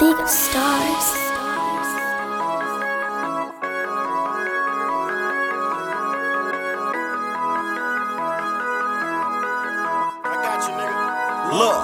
League of Stars. Look.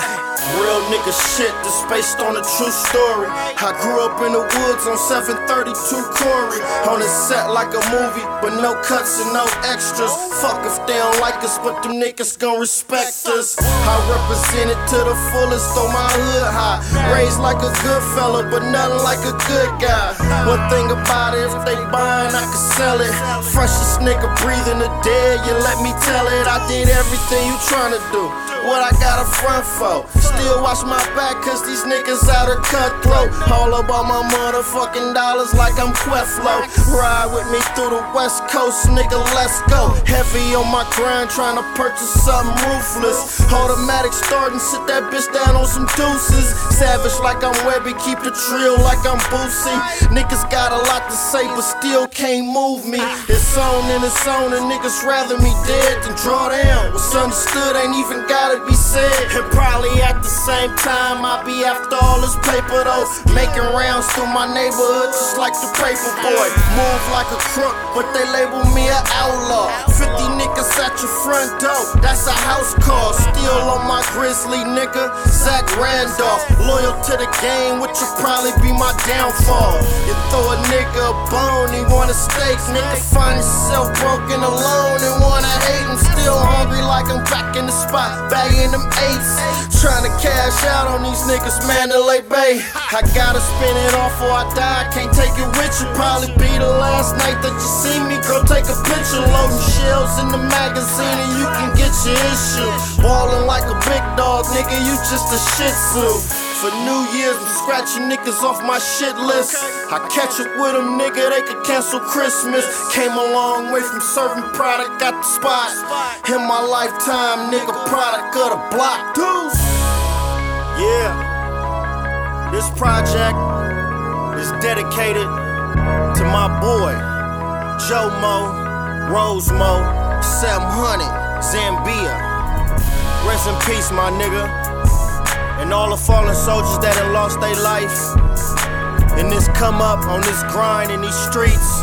Real nigga shit that's based on a true story. I grew up in the woods on 732 Corey. On the set like a movie, but no cuts and no extras. Fuck if they don't like us, but them niggas gon' respect us. I represent it to the fullest on my hood high. Raised like a good fella, but nothing like a good guy. One thing about it, if they buying, I can sell it. Freshest nigga breathing the dead, you let me tell it. I did everything you tryna do. What I got a front for? Still watch my back, cause these niggas out of cutthroat. All about my motherfucking dollars like I'm Queflo. Ride with me through the west coast, nigga, let's go. Heavy on my grind, trying to purchase something ruthless. Automatic starting, sit that bitch down on some deuces. Savage like I'm Webbie, keep the trill like I'm Boosie. Niggas got a lot to say, but still can't move me. It's on and it's on, and niggas rather me dead than draw down. What's understood ain't even gotta be said. And probably at the same time, I be after all this paper though. Making rounds through my neighborhood just like the paper boy. Move like a crook, but they label me an outlaw. 50 niggas at your front door, that's a house call. Still on my grizzly nigga, Zach Randolph. Loyal to the game, which will probably be my downfall. You throw a nigga a bone, he want a steak. Nigga find himself broken alone and wanna hate him. Still hungry like I'm back in the spot, bagging them eights. Trying to cash out on these niggas, Mandalay Bay. I gotta spin it off or I die. Can't take it with you. Probably be the last night that you see me. girl. take a picture, loading shells in the magazine, and you can get your issue. Ballin' like a big dog, nigga, you just a shih tzu. For New Year's, I'm scratching niggas off my shit list. I catch up with them, nigga, they could cancel Christmas. Came a long way from serving product, got the spot. In my lifetime, nigga, product of the block. Deuce. Yeah. This project is dedicated to my boy, Joe Mo, Rose Mo, 700, Zambia. Rest in peace, my nigga. And all the fallen soldiers that have lost their life in this come up, on this grind, in these streets.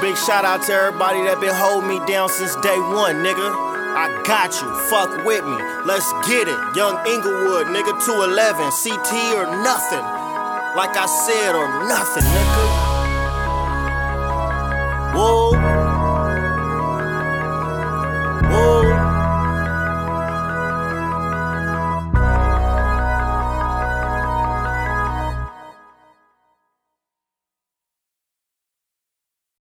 Big shout out to everybody that been holding me down since day one, nigga. I got you, fuck with me, let's get it. Young Inglewood, nigga, 211, CT or nothing. Like I said, or nothing, nigga. Whoa.